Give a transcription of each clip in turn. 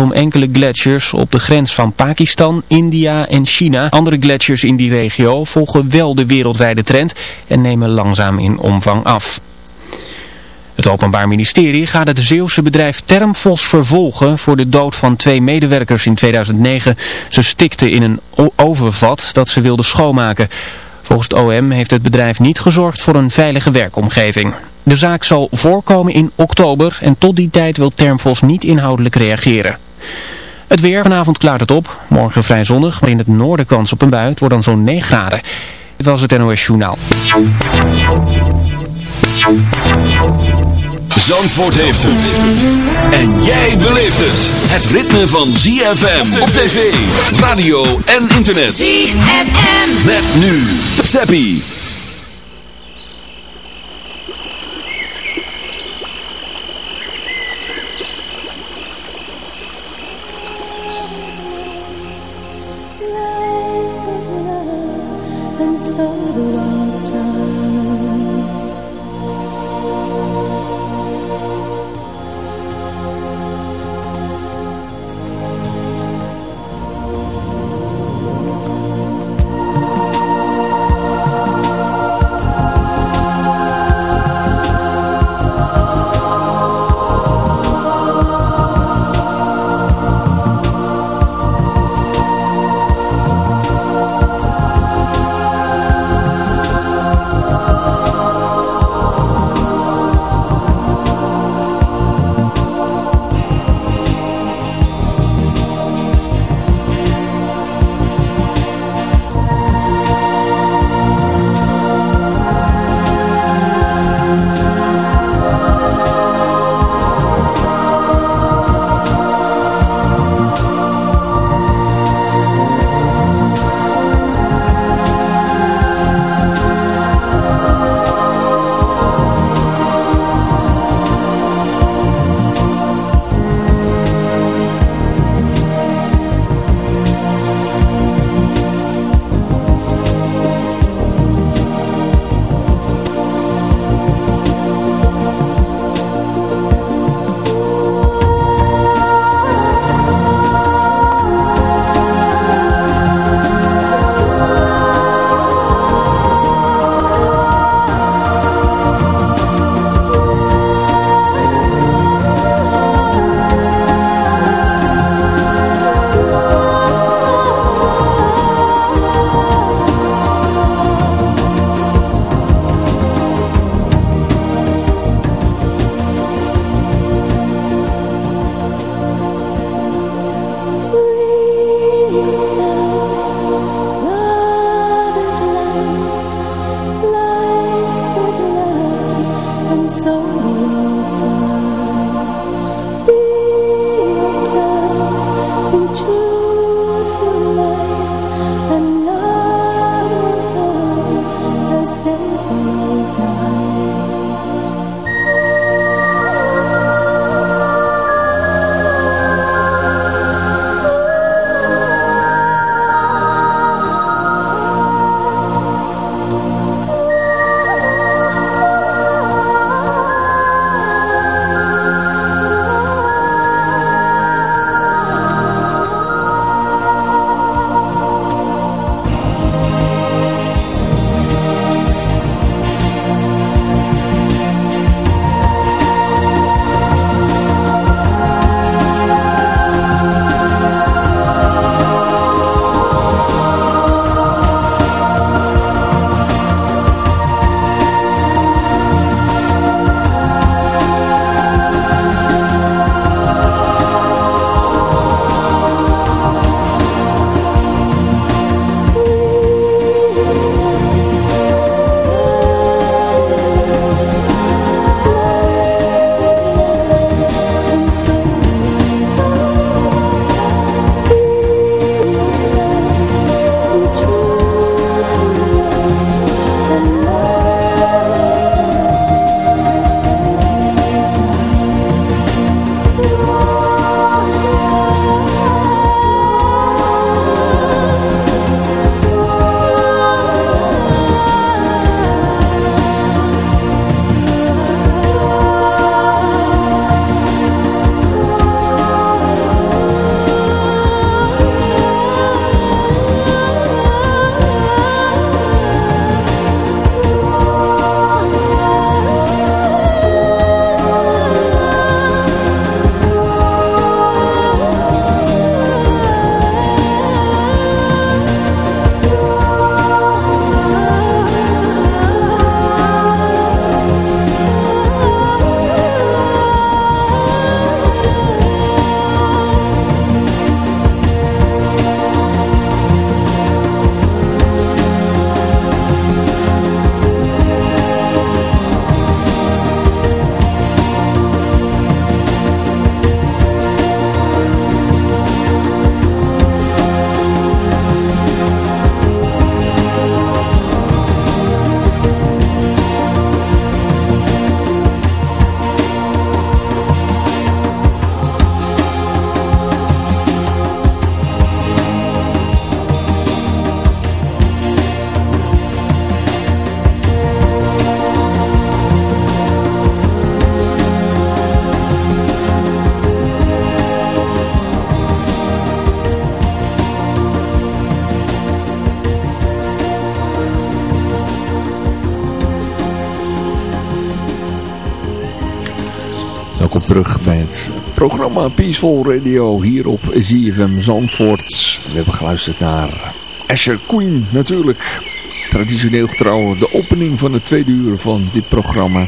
om enkele gletsjers op de grens van Pakistan, India en China. Andere gletsjers in die regio volgen wel de wereldwijde trend en nemen langzaam in omvang af. Het Openbaar Ministerie gaat het Zeeuwse bedrijf Termfos vervolgen voor de dood van twee medewerkers in 2009. Ze stikten in een overvat dat ze wilden schoonmaken. Volgens het OM heeft het bedrijf niet gezorgd voor een veilige werkomgeving. De zaak zal voorkomen in oktober en tot die tijd wil Termfos niet inhoudelijk reageren. Het weer, vanavond klaart het op. Morgen vrij zonnig, maar in het noorden kans op een bui. Het wordt dan zo'n 9 graden. Dit was het NOS Journaal. Zandvoort heeft het. En jij beleeft het. Het ritme van ZFM op tv, radio en internet. ZFM. Met nu. Seppi. Terug bij het programma Peaceful Radio hier op ZFM Zandvoort. We hebben geluisterd naar Asher Queen natuurlijk. Traditioneel getrouw de opening van de tweede uur van dit programma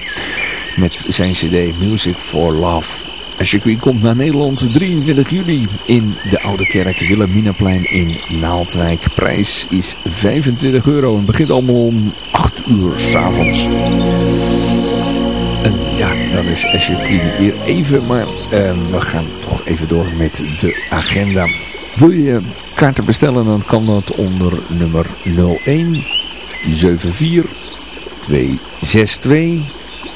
met zijn cd Music for Love. Asher Queen komt naar Nederland 23 juli in de Oude Kerk Wilhelminaplein in Naaldwijk. Prijs is 25 euro en begint allemaal om 8 uur s'avonds. En ja, dan is Queen weer even, maar uh, we gaan toch even door met de agenda. Wil je kaarten bestellen, dan kan dat onder nummer 01 74 262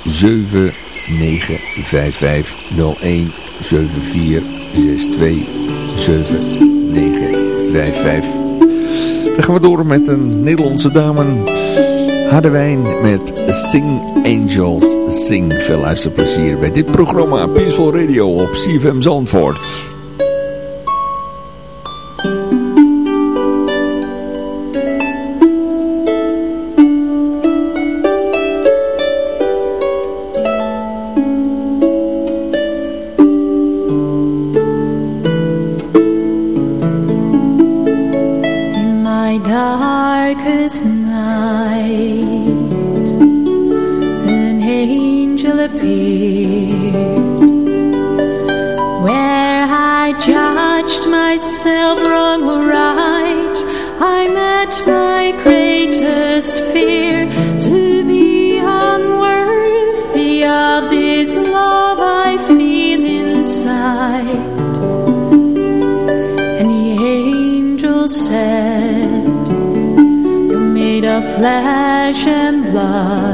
7955 01 74 62 7955. Dan gaan we door met een Nederlandse dame... Harderwijn met Sing Angels Sing. Veel luisterplezier bij dit programma Peaceful Radio op CFM Zandvoort. flesh and blood.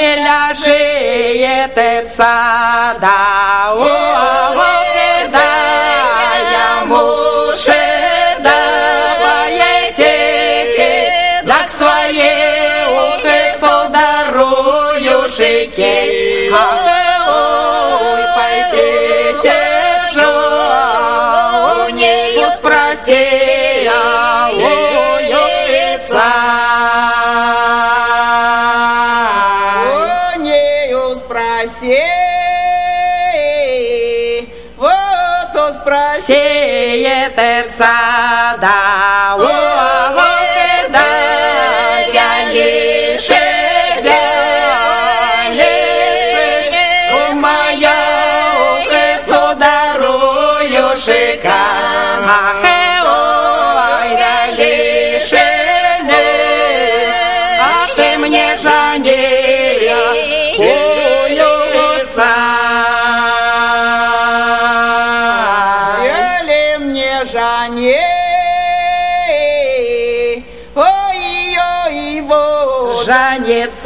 nie leży, je te sada. jetzt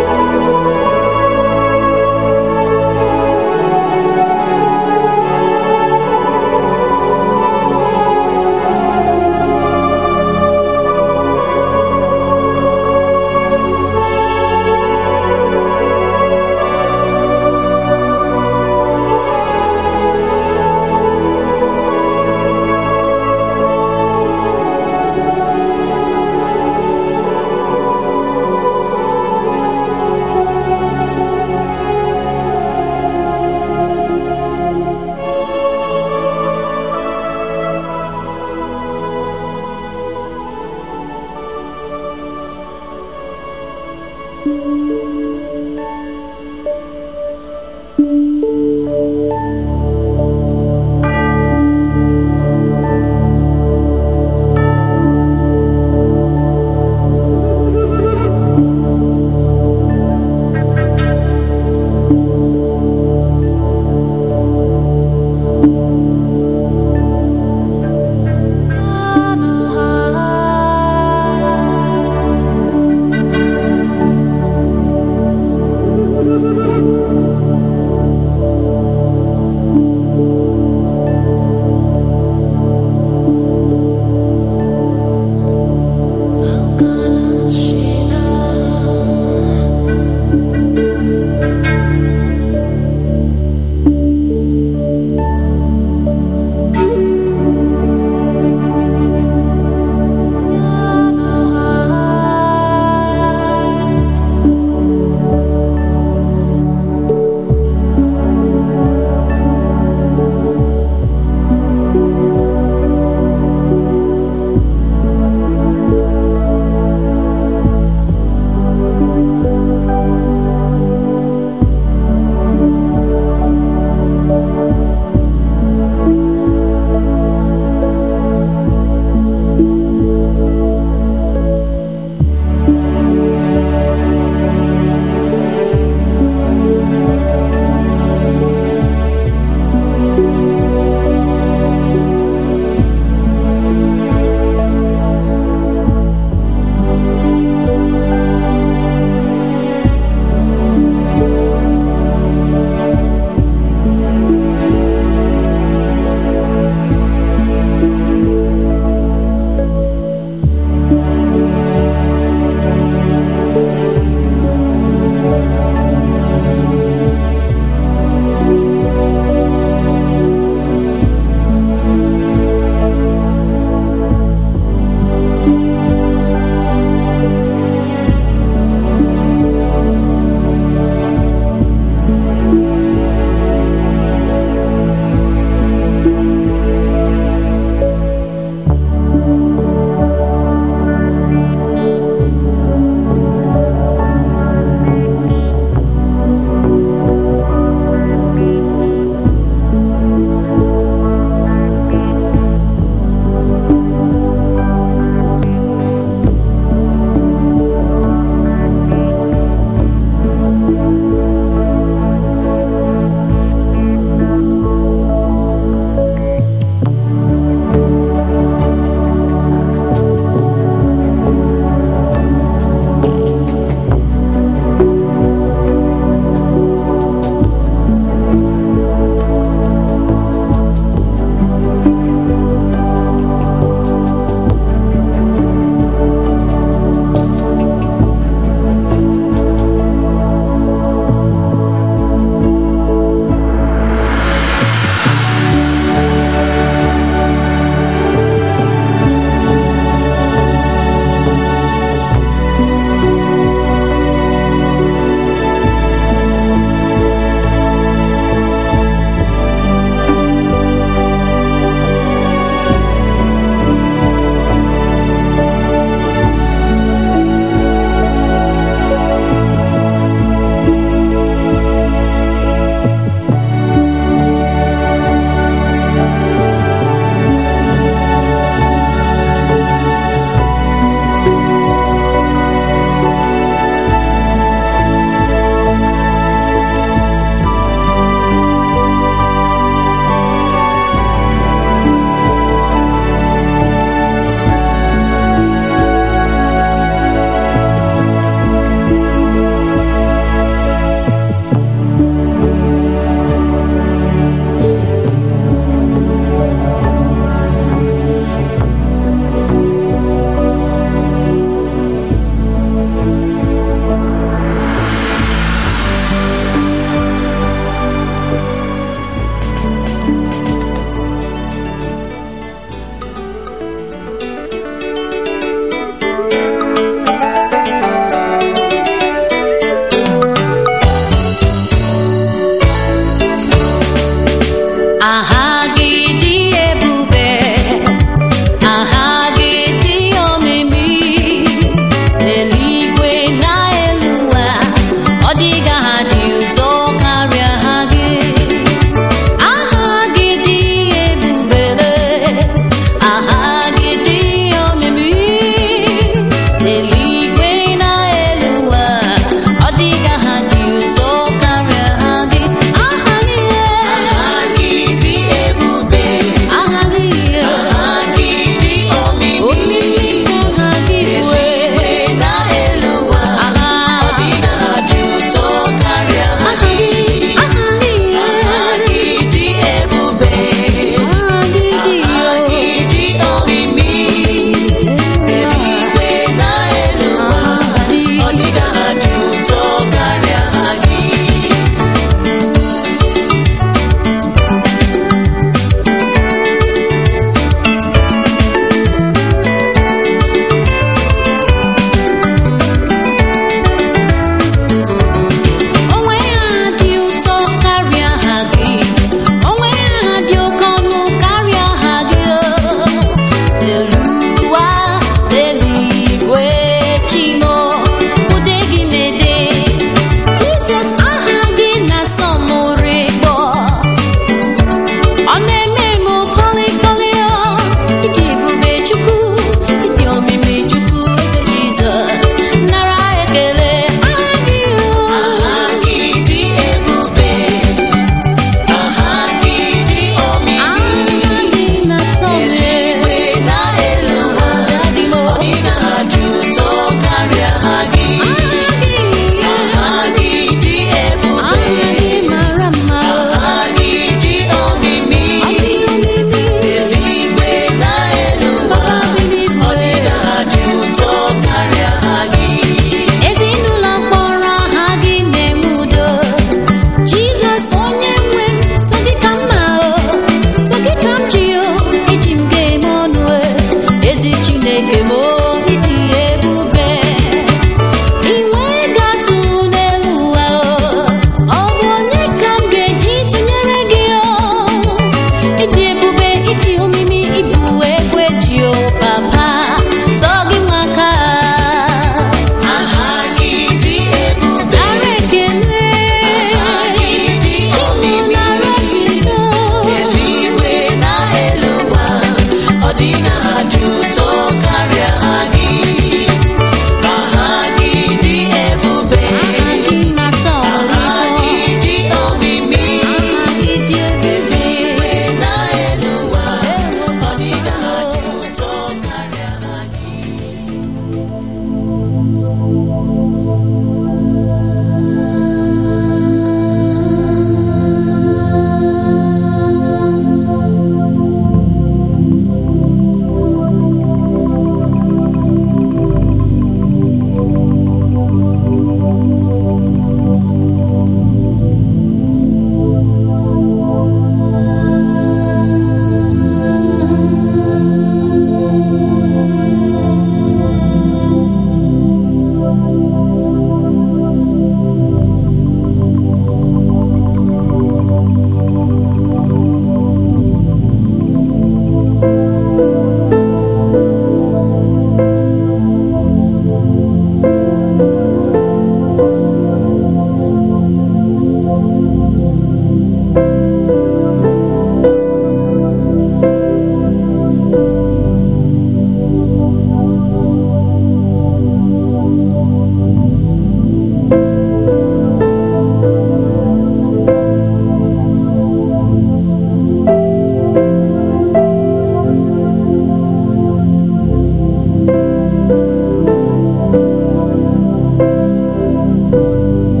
MUZIEK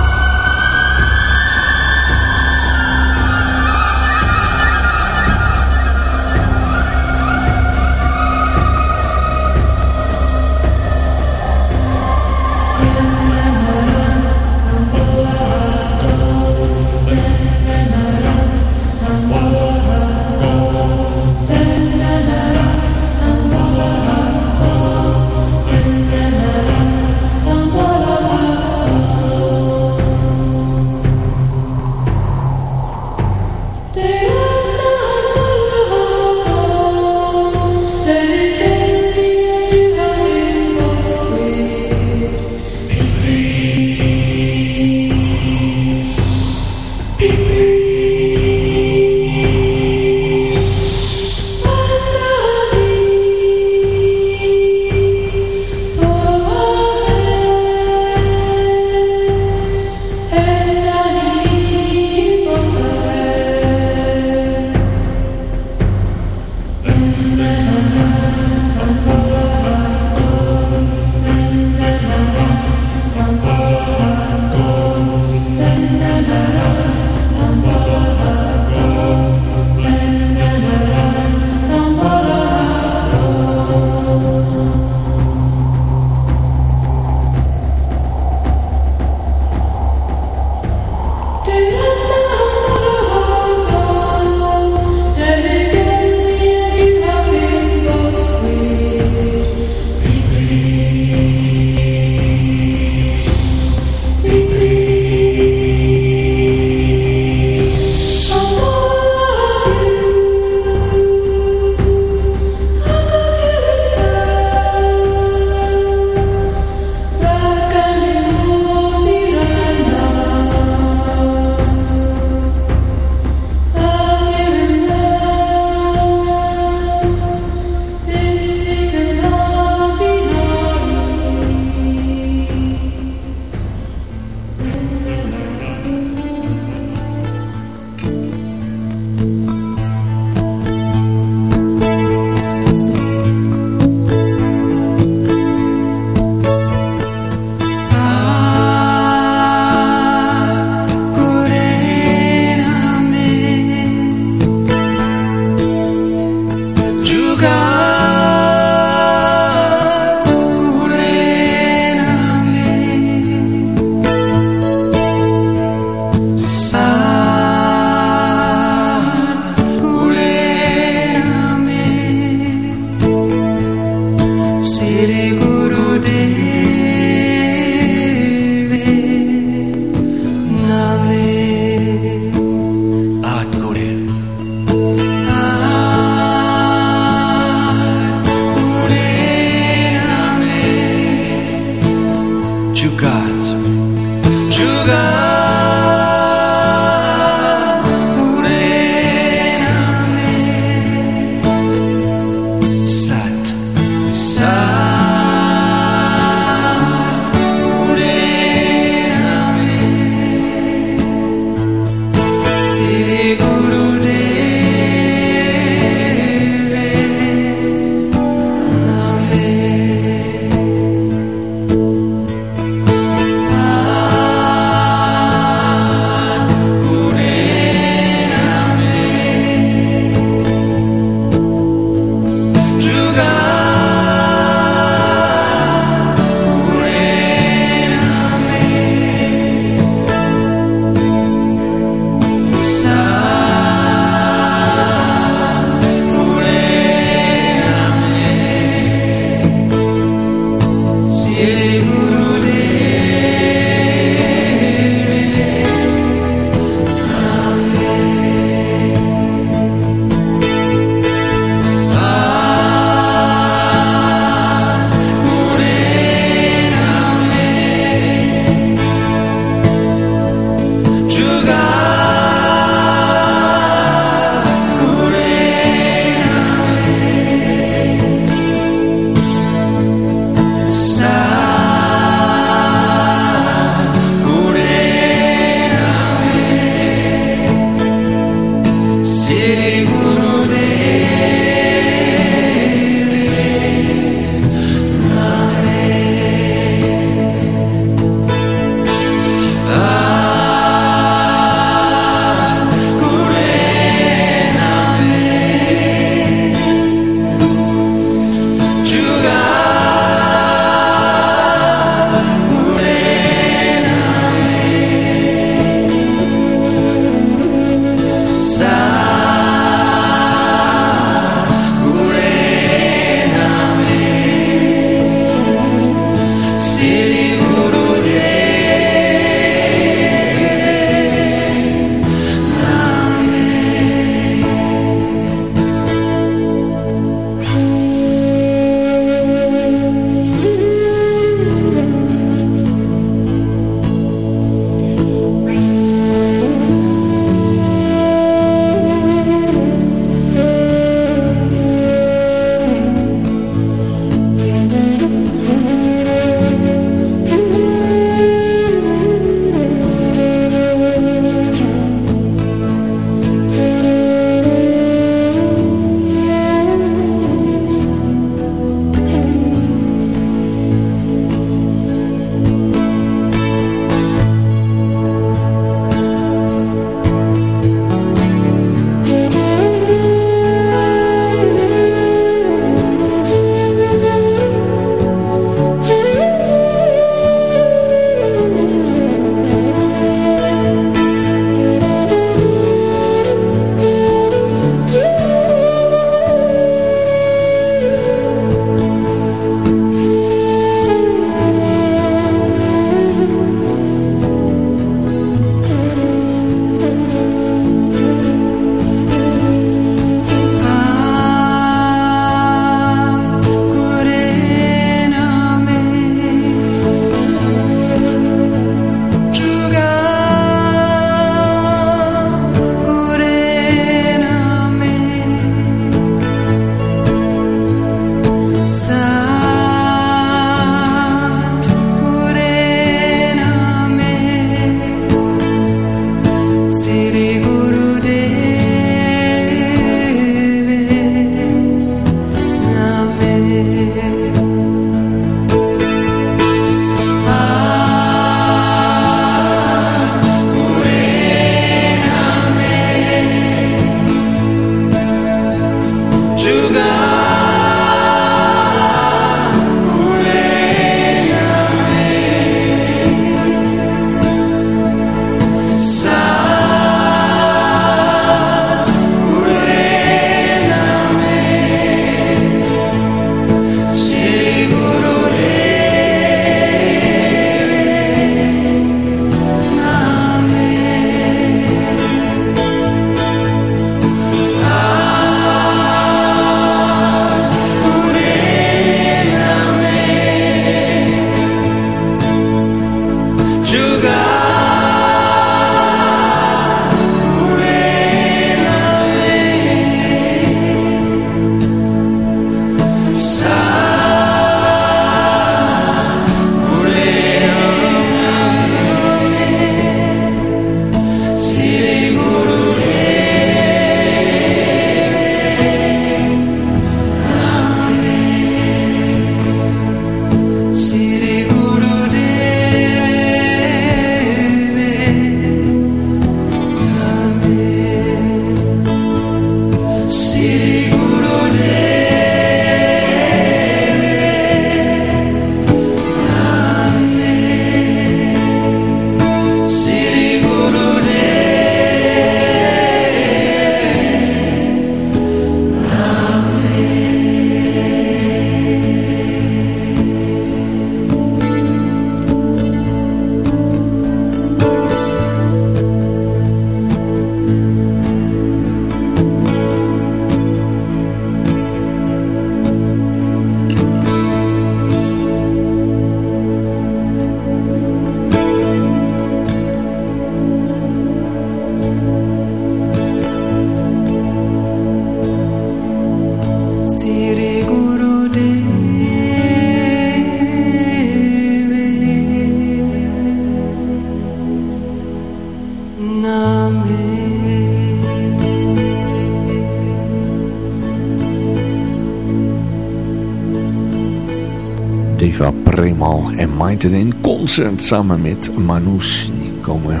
in concert samen met Manous. Die komen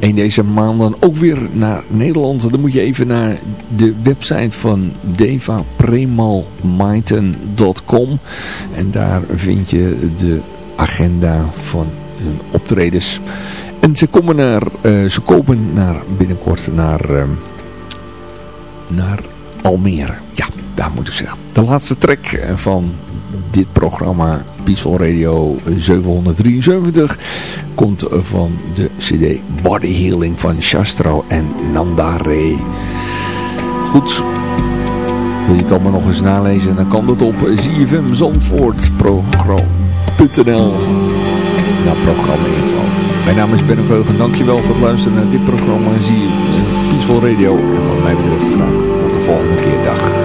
een deze maanden ook weer naar Nederland. Dan moet je even naar de website van devapremalmaiten.com en daar vind je de agenda van hun optredens. En ze komen naar, uh, ze komen naar binnenkort naar, uh, naar Almere. Ja, daar moet ik zeggen. De laatste track van dit programma Peaceful Radio 773 komt van de cd Body Healing van Shastro en Nandare. Goed, wil je het allemaal nog eens nalezen? Dan kan dat op zfmzandvoortprogram.nl naar programma info. Mijn naam is Ben Veugen. Dankjewel voor het luisteren naar dit programma. Zie je Peaceful Radio. En wat mij betreft graag tot de volgende keer. Dag.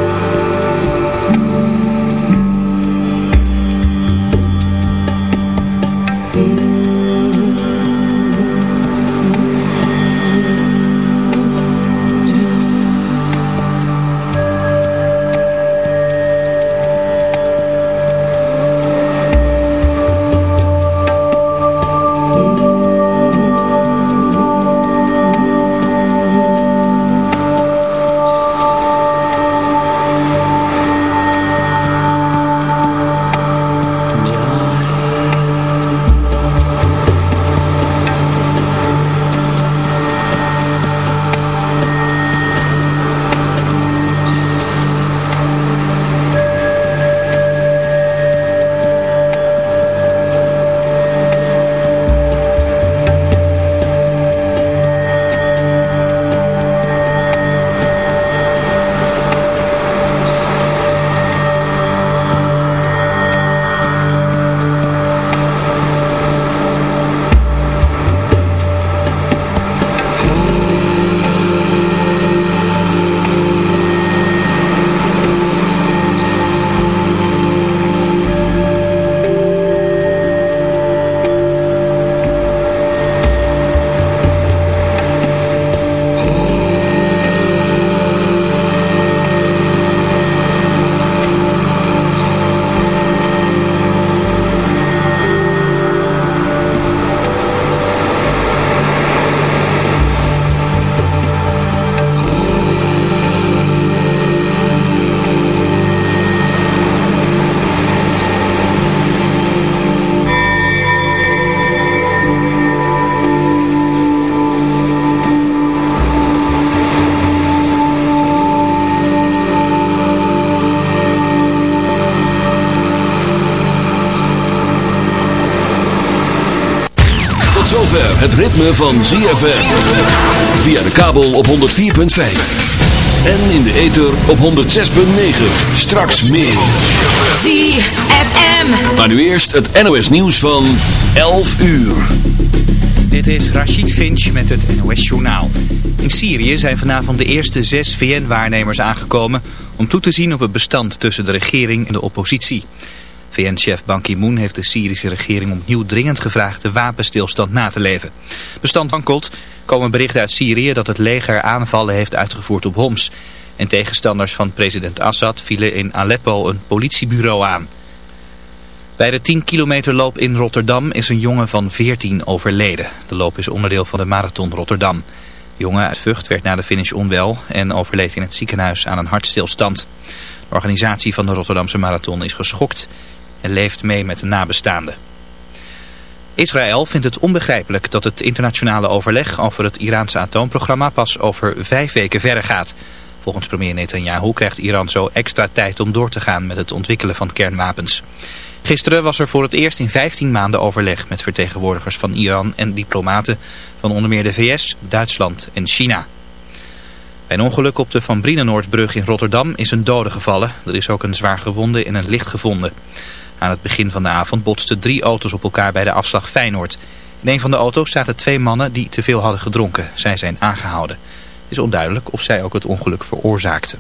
Het ritme van ZFM. Via de kabel op 104.5. En in de ether op 106.9. Straks meer. ZFM. Maar nu eerst het NOS nieuws van 11 uur. Dit is Rachid Finch met het NOS Journaal. In Syrië zijn vanavond de eerste zes VN-waarnemers aangekomen... om toe te zien op het bestand tussen de regering en de oppositie. VN-chef Ban Ki-moon heeft de Syrische regering opnieuw dringend gevraagd de wapenstilstand na te leven. Bestand wankelt komen berichten uit Syrië dat het leger aanvallen heeft uitgevoerd op Homs. En tegenstanders van president Assad vielen in Aleppo een politiebureau aan. Bij de 10 kilometer loop in Rotterdam is een jongen van 14 overleden. De loop is onderdeel van de marathon Rotterdam. De jongen uit Vught werd na de finish onwel en overleed in het ziekenhuis aan een hartstilstand. De organisatie van de Rotterdamse marathon is geschokt en leeft mee met de nabestaanden. Israël vindt het onbegrijpelijk dat het internationale overleg over het Iraanse atoomprogramma pas over vijf weken verder gaat. Volgens premier Netanyahu krijgt Iran zo extra tijd om door te gaan met het ontwikkelen van kernwapens. Gisteren was er voor het eerst in 15 maanden overleg met vertegenwoordigers van Iran en diplomaten van onder meer de VS, Duitsland en China. Bij een ongeluk op de Van Brienenoordbrug in Rotterdam is een dode gevallen. Er is ook een zwaar gewonde in een licht gevonden. Aan het begin van de avond botsten drie auto's op elkaar bij de afslag Feyenoord. In een van de auto's zaten twee mannen die te veel hadden gedronken. Zij zijn aangehouden. Het is onduidelijk of zij ook het ongeluk veroorzaakten.